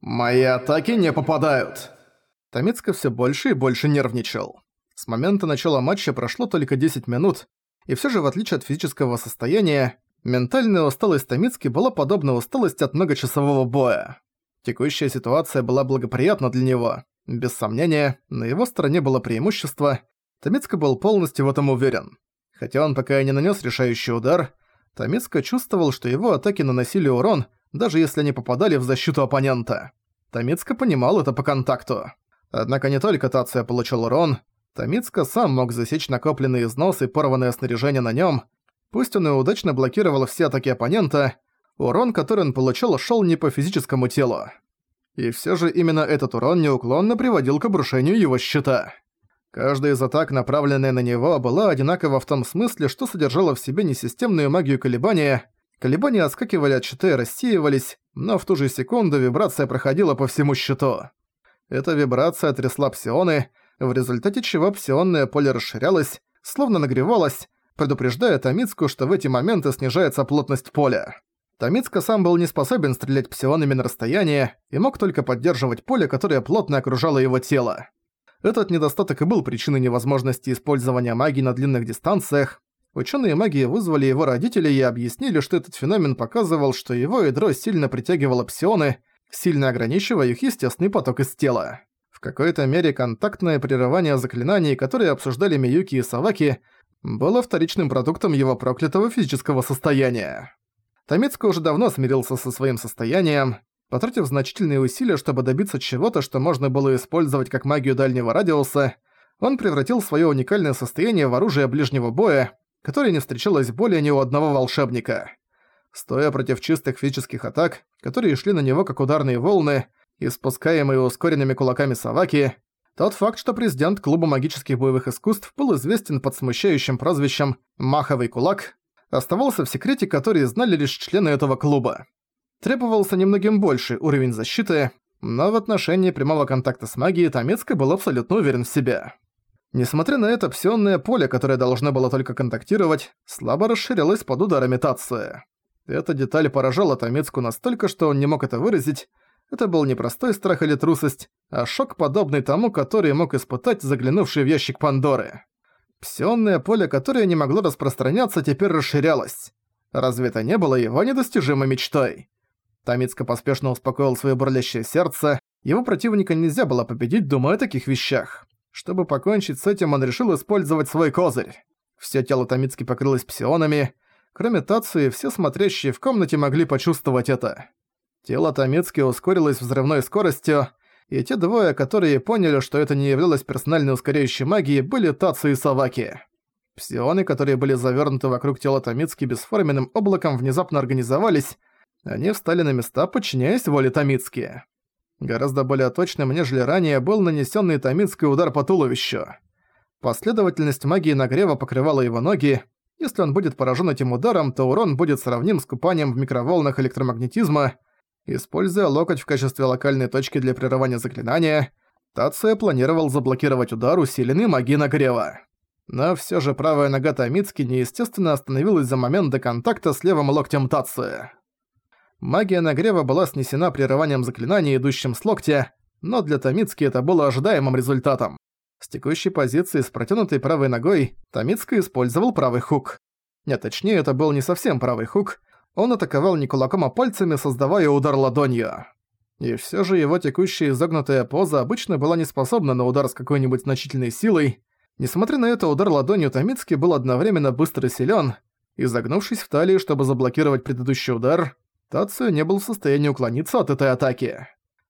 «Мои атаки не попадают!» Томицко все больше и больше нервничал. С момента начала матча прошло только 10 минут, и все же в отличие от физического состояния, ментальная усталость Томицки была подобна усталости от многочасового боя. Текущая ситуация была благоприятна для него. Без сомнения, на его стороне было преимущество. Томицко был полностью в этом уверен. Хотя он пока и не нанес решающий удар, Томицко чувствовал, что его атаки наносили урон, даже если они попадали в защиту оппонента. Томицко понимал это по контакту. Однако не только Тация получил урон, Томицко сам мог засечь накопленный износ и порванное снаряжение на нем. Пусть он и удачно блокировал все атаки оппонента, урон, который он получил, шел не по физическому телу. И все же именно этот урон неуклонно приводил к обрушению его щита. Каждая из атак, направленная на него, была одинакова в том смысле, что содержала в себе несистемную магию колебания. Колебания отскакивали от щита и рассеивались, но в ту же секунду вибрация проходила по всему щиту. Эта вибрация трясла псионы, в результате чего псионное поле расширялось, словно нагревалось, предупреждая Томицку, что в эти моменты снижается плотность поля. Томицка сам был не способен стрелять псионами на расстояние и мог только поддерживать поле, которое плотно окружало его тело. Этот недостаток и был причиной невозможности использования магии на длинных дистанциях. Ученые магии вызвали его родителей и объяснили, что этот феномен показывал, что его ядро сильно притягивало псионы, сильно ограничивая их естественный поток из тела. В какой-то мере контактное прерывание заклинаний, которые обсуждали Миюки и Саваки, было вторичным продуктом его проклятого физического состояния. Томицко уже давно смирился со своим состоянием, потратив значительные усилия, чтобы добиться чего-то, что можно было использовать как магию дальнего радиуса, он превратил свое уникальное состояние в оружие ближнего боя, которое не встречалось более ни у одного волшебника. Стоя против чистых физических атак, которые шли на него как ударные волны, испускаемые ускоренными кулаками Саваки, тот факт, что президент Клуба магических боевых искусств был известен под смущающим прозвищем «Маховый кулак», оставался в секрете, который знали лишь члены этого клуба. Требовался немногим больший уровень защиты, но в отношении прямого контакта с магией Томецко был абсолютно уверен в себе. Несмотря на это, псионное поле, которое должно было только контактировать, слабо расширялось под ударами Тации. Эта деталь поражала Томицку настолько, что он не мог это выразить. Это был не простой страх или трусость, а шок, подобный тому, который мог испытать заглянувший в ящик Пандоры. Псионное поле, которое не могло распространяться, теперь расширялось. Разве это не было его недостижимой мечтой? Тамицко поспешно успокоил свое бурлящее сердце. Его противника нельзя было победить, думая о таких вещах. Чтобы покончить с этим, он решил использовать свой козырь. Всё тело Тамицки покрылось псионами. Кроме Тации, все смотрящие в комнате могли почувствовать это. Тело Тамицки ускорилось взрывной скоростью, и те двое, которые поняли, что это не являлось персональной ускоряющей магией, были Тацу и Саваки. Псионы, которые были завернуты вокруг тела Тамицки бесформенным облаком, внезапно организовались, они встали на места, подчиняясь воле Тамицки. Гораздо более точным, нежели ранее, был нанесенный Тамицкой удар по туловищу. Последовательность магии нагрева покрывала его ноги. Если он будет поражен этим ударом, то урон будет сравним с купанием в микроволнах электромагнетизма – Используя локоть в качестве локальной точки для прерывания заклинания, Тация планировал заблокировать удар, усиленный магией нагрева. Но всё же правая нога Тамицки неестественно остановилась за момент до контакта с левым локтем Тации. Магия нагрева была снесена прерыванием заклинания, идущим с локтя, но для Тамицки это было ожидаемым результатом. С текущей позиции с протянутой правой ногой Тамицка использовал правый хук. Нет, точнее, это был не совсем правый хук, он атаковал не кулаком, а пальцами, создавая удар ладонью. И всё же его текущая изогнутая поза обычно была не способна на удар с какой-нибудь значительной силой. Несмотря на это, удар ладонью Томицки был одновременно быстр и силён. Изогнувшись в талии, чтобы заблокировать предыдущий удар, Тацию не был в состоянии уклониться от этой атаки.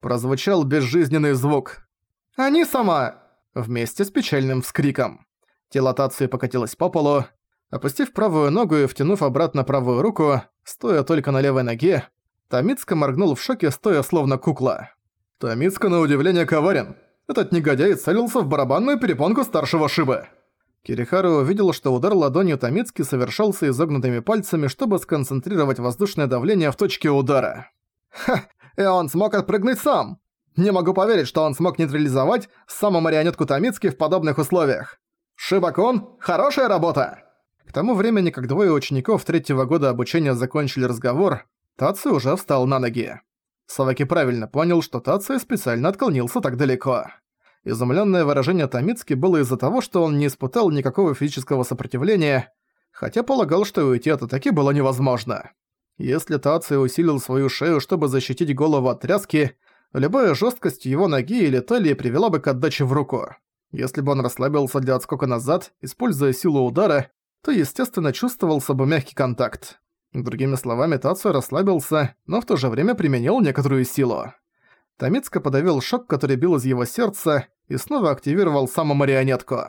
Прозвучал безжизненный звук. «Они сама!» Вместе с печальным вскриком. Тело Тации покатилось по полу, Опустив правую ногу и втянув обратно правую руку, стоя только на левой ноге, Томицко моргнул в шоке, стоя словно кукла. Томицко на удивление коварен. Этот негодяй целился в барабанную перепонку старшего Шибы. Кирихару увидел, что удар ладонью Томицки совершался изогнутыми пальцами, чтобы сконцентрировать воздушное давление в точке удара. Ха! И он смог отпрыгнуть сам! Не могу поверить, что он смог нейтрализовать саму марионетку Томицки в подобных условиях. Шибакон, хорошая работа! К тому времени, как двое учеников третьего года обучения закончили разговор, Тацу уже встал на ноги. Саваки правильно понял, что Тация специально отклонился так далеко. Изумленное выражение Томицки было из-за того, что он не испытал никакого физического сопротивления, хотя полагал, что уйти от атаки было невозможно. Если Тация усилил свою шею, чтобы защитить голову от тряски, любая жесткость его ноги или талии привела бы к отдаче в руку. Если бы он расслабился для отскока назад, используя силу удара, то, естественно, чувствовался бы мягкий контакт. Другими словами, Тацу расслабился, но в то же время применил некоторую силу. Томицко подавил шок, который бил из его сердца, и снова активировал самомарионетку.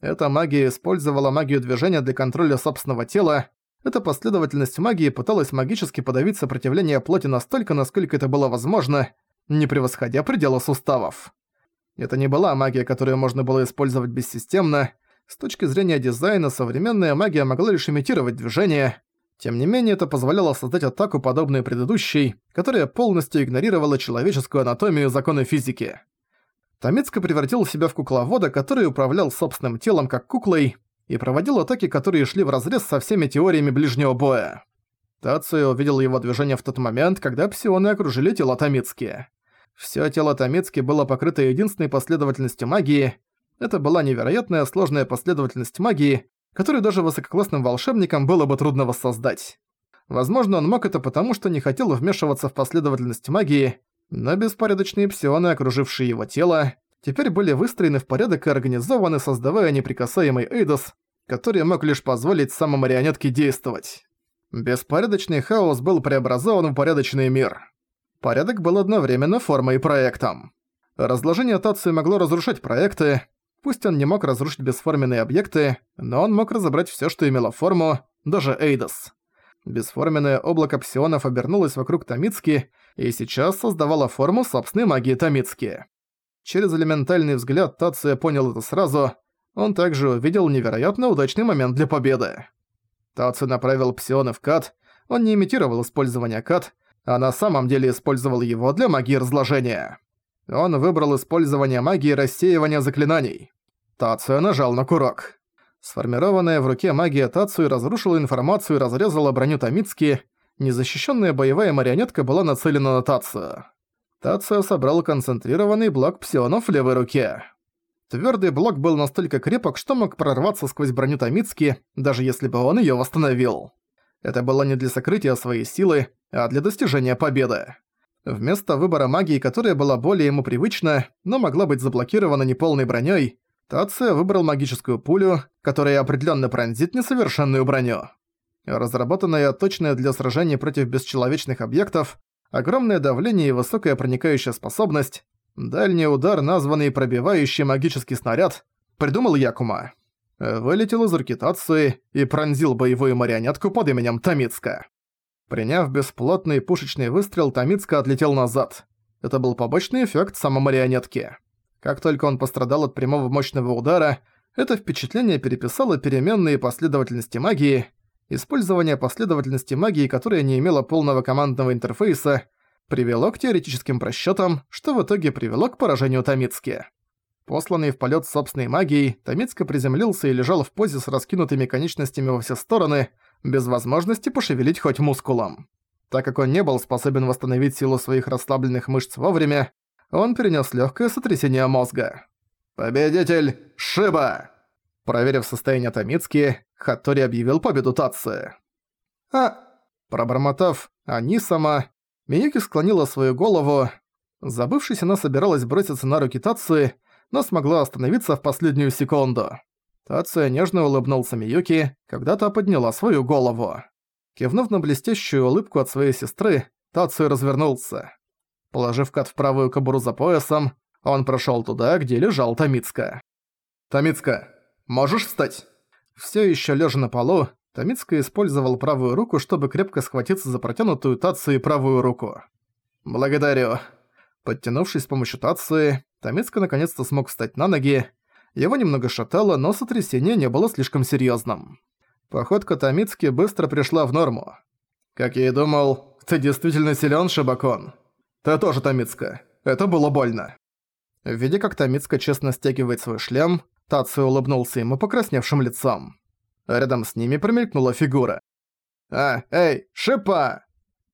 Эта магия использовала магию движения для контроля собственного тела. Эта последовательность магии пыталась магически подавить сопротивление плоти настолько, насколько это было возможно, не превосходя предела суставов. Это не была магия, которую можно было использовать бессистемно. С точки зрения дизайна, современная магия могла лишь имитировать движение, тем не менее, это позволяло создать атаку, подобную предыдущей, которая полностью игнорировала человеческую анатомию и законы физики. Томицко превратил себя в кукловода, который управлял собственным телом как куклой, и проводил атаки, которые шли вразрез со всеми теориями ближнего боя. Тацио увидел его движение в тот момент, когда псионы окружили тело Томицки. Всё тело Томицки было покрыто единственной последовательностью магии. Это была невероятная сложная последовательность магии, которую даже высококлассным волшебникам было бы трудно воссоздать. Возможно, он мог это потому, что не хотел вмешиваться в последовательность магии, но беспорядочные псионы, окружившие его тело, теперь были выстроены в порядок и организованы, создавая неприкасаемый Эйдос, который мог лишь позволить самомарионетке действовать. Беспорядочный хаос был преобразован в порядочный мир. Порядок был одновременно формой и проектом. Разложение Тации могло разрушать проекты, Пусть он не мог разрушить бесформенные объекты, но он мог разобрать всё, что имело форму, даже Эйдос. Бесформенное облако псионов обернулось вокруг Томицки и сейчас создавало форму собственной магии Томицки. Через элементальный взгляд Тация понял это сразу, он также увидел невероятно удачный момент для победы. Тацию направил псионы в кат, он не имитировал использование кат, а на самом деле использовал его для магии разложения. Он выбрал использование магии рассеивания заклинаний. Тацуя нажал на курок. Сформированная в руке магия Тацуи разрушила информацию и разрезала броню Томицки. Незащищенная боевая марионетка была нацелена на Тацию. Тацуя собрал концентрированный блок псионов в левой руке. Твердый блок был настолько крепок, что мог прорваться сквозь броню Томицки, даже если бы он ее восстановил. Это было не для сокрытия своей силы, а для достижения победы. Вместо выбора магии, которая была более ему привычна, но могла быть заблокирована неполной броней, Тация выбрал магическую пулю, которая определенно пронзит несовершенную броню. Разработанная точная для сражений против бесчеловечных объектов, огромное давление и высокая проникающая способность, дальний удар, названный пробивающий магический снаряд, придумал Якума. Вылетел из руки Тации и пронзил боевую марионетку под именем Томицка. Приняв бесплотный пушечный выстрел, Томицка отлетел назад. Это был побочный эффект самомарионетки. Как только он пострадал от прямого мощного удара, это впечатление переписало переменные последовательности магии. Использование последовательности магии, которая не имела полного командного интерфейса, привело к теоретическим просчётам, что в итоге привело к поражению Томицки. Посланный в полёт собственной магией, Томицка приземлился и лежал в позе с раскинутыми конечностями во все стороны, без возможности пошевелить хоть мускулом. Так как он не был способен восстановить силу своих расслабленных мышц вовремя, он перенес легкое сотрясение мозга. «Победитель Шиба!» Проверив состояние Томицки, Хаттори объявил победу Татсы. «А...» Пробормотав «они сама», Миюки склонила свою голову. Забывшись, она собиралась броситься на руки Татсы, но смогла остановиться в последнюю секунду. Тация нежно улыбнулся Миюки, когда та подняла свою голову. Кивнув на блестящую улыбку от своей сестры, Тацию развернулся. Положив кат в правую кобуру за поясом, он прошёл туда, где лежал Томицка. «Томицка, можешь встать?» Всё ещё лежа на полу, Томицка использовал правую руку, чтобы крепко схватиться за протянутую Тацию правую руку. «Благодарю». Подтянувшись с помощью Тации, Томицка наконец-то смог встать на ноги. Его немного шатало, но сотрясение не было слишком серьёзным. Походка Томицки быстро пришла в норму. «Как я и думал, ты действительно силён, Шибакон», «Ты тоже, Томицка. Это было больно». Видя, как Томицка честно стягивает свой шлем, Тацию улыбнулся ему покрасневшим лицом. Рядом с ними промелькнула фигура. «А, эй, шипа!»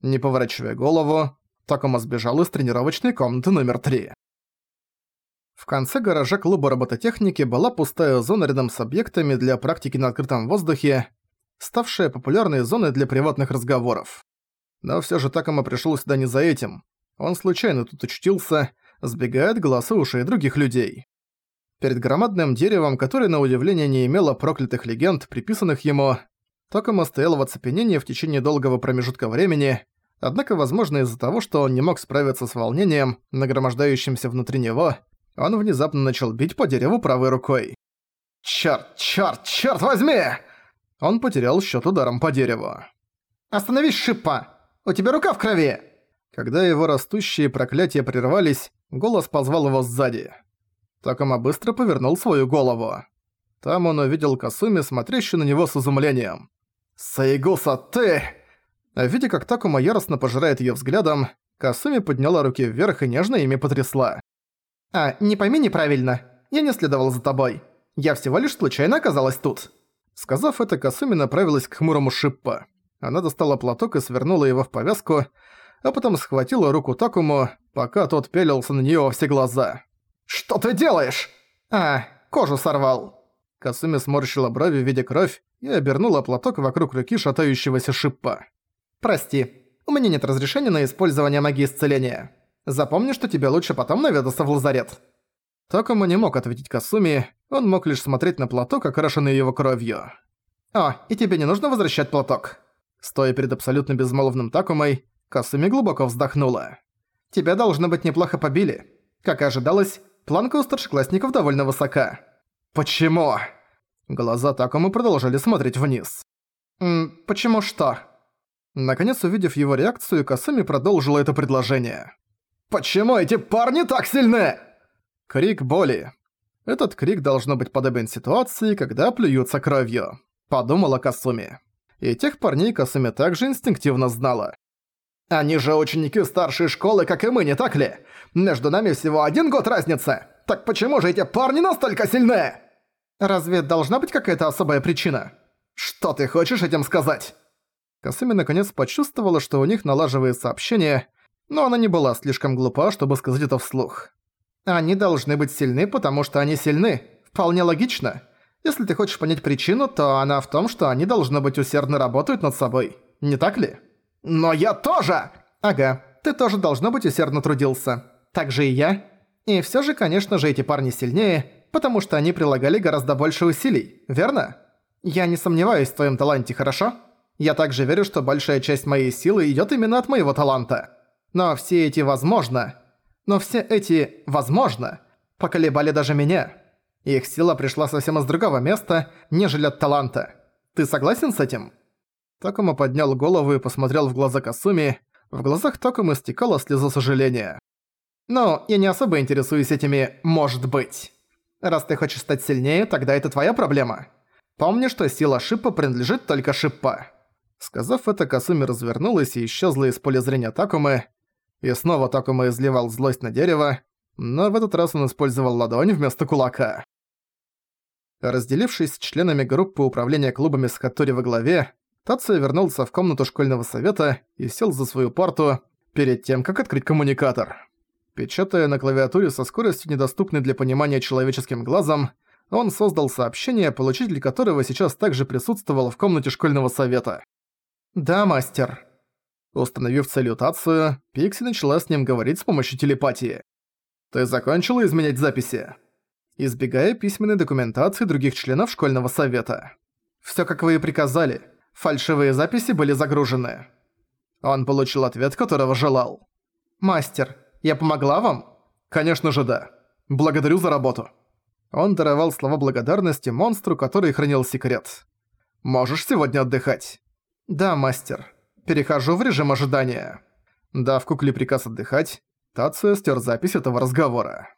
Не поворачивая голову, Такома сбежал из тренировочной комнаты номер 3. В конце гаража клуба робототехники была пустая зона рядом с объектами для практики на открытом воздухе, ставшая популярной зоной для приватных разговоров. Но всё же Такома пришёл сюда не за этим. Он случайно тут очутился, сбегая от глаз и ушей других людей. Перед громадным деревом, которое на удивление не имело проклятых легенд, приписанных ему, Токома стоял в оцепенении в течение долгого промежутка времени, однако, возможно, из-за того, что он не мог справиться с волнением, нагромождающимся внутри него, он внезапно начал бить по дереву правой рукой. «Чёрт, чёрт, чёрт возьми!» Он потерял счёт ударом по дереву. «Остановись, Шипа! У тебя рука в крови!» Когда его растущие проклятия прервались, голос позвал его сзади. Такома быстро повернул свою голову. Там он увидел Касуми, смотрящую на него с изумлением. «Саигуса, ты!» Видя, как Такума яростно пожирает её взглядом, Касуми подняла руки вверх и нежно ими потрясла. «А, не пойми неправильно. Я не следовал за тобой. Я всего лишь случайно оказалась тут». Сказав это, Касуми направилась к хмурому Шиппа. Она достала платок и свернула его в повязку, а потом схватила руку Такому, пока тот пелился на неё во все глаза. «Что ты делаешь?» «А, кожу сорвал». Касуми сморщила брови, видя кровь, и обернула платок вокруг руки шатающегося Шиппа. «Прости, у меня нет разрешения на использование магии исцеления. Запомни, что тебе лучше потом наведаться в лазарет». Такому не мог ответить Касуми, он мог лишь смотреть на платок, окрашенный его кровью. «О, и тебе не нужно возвращать платок». Стоя перед абсолютно безмолвным Такумой, Касуми глубоко вздохнула. «Тебя, должно быть, неплохо побили. Как и ожидалось, планка у старшеклассников довольно высока. Почему? Глаза Такому продолжали смотреть вниз. «М, почему что?» Наконец, увидев его реакцию, Касуми продолжила это предложение. «Почему эти парни так сильны?» Крик боли. Этот крик должно быть подобен ситуации, когда плюются кровью. Подумала Касуми. И тех парней Касуми также инстинктивно знала. «Они же ученики старшей школы, как и мы, не так ли? Между нами всего один год разницы. Так почему же эти парни настолько сильны? Разве должна быть какая-то особая причина? Что ты хочешь этим сказать? Касуми наконец почувствовала, что у них налаживается общение, но она не была слишком глупа, чтобы сказать это вслух. Они должны быть сильны, потому что они сильны. Вполне логично. Если ты хочешь понять причину, то она в том, что они должны быть усердно работают над собой. Не так ли? Но я тоже! Ага, ты тоже должно быть усердно трудился. Так же и я. И всё же, конечно же, эти парни сильнее, потому что они прилагали гораздо больше усилий, верно? Я не сомневаюсь в твоем таланте, хорошо? Я также верю, что большая часть моей силы идёт именно от моего таланта. Но все эти «возможно», но все эти «возможно» поколебали даже меня. Их сила пришла совсем из другого места, нежели от таланта. Ты согласен с этим?» Такому поднял голову и посмотрел в глаза Касуми. В глазах Такому стекала слеза сожаления. Но я не особо интересуюсь этими «может быть». Раз ты хочешь стать сильнее, тогда это твоя проблема. Помни, что сила Шиппа принадлежит только Шиппа». Сказав это, Касуми развернулась и исчезла из поля зрения Такумы. И снова Такума изливал злость на дерево, но в этот раз он использовал ладонь вместо кулака. Разделившись с членами группы управления клубами с Хаттори во главе, Тация вернулся в комнату школьного совета и сел за свою парту перед тем, как открыть коммуникатор. Печатая на клавиатуре со скоростью, недоступной для понимания человеческим глазом, он создал сообщение, получитель которого сейчас также присутствовал в комнате школьного совета. «Да, мастер». Установив салютацию, Пикси начала с ним говорить с помощью телепатии. «Ты закончила изменять записи?» Избегая письменной документации других членов школьного совета. «Всё, как вы и приказали. Фальшивые записи были загружены». Он получил ответ, которого желал. «Мастер, я помогла вам?» «Конечно же да. Благодарю за работу». Он даровал слова благодарности монстру, который хранил секрет. «Можешь сегодня отдыхать?» «Да, мастер. Перехожу в режим ожидания». Дав кукле приказ отдыхать, Тацио стер запись этого разговора.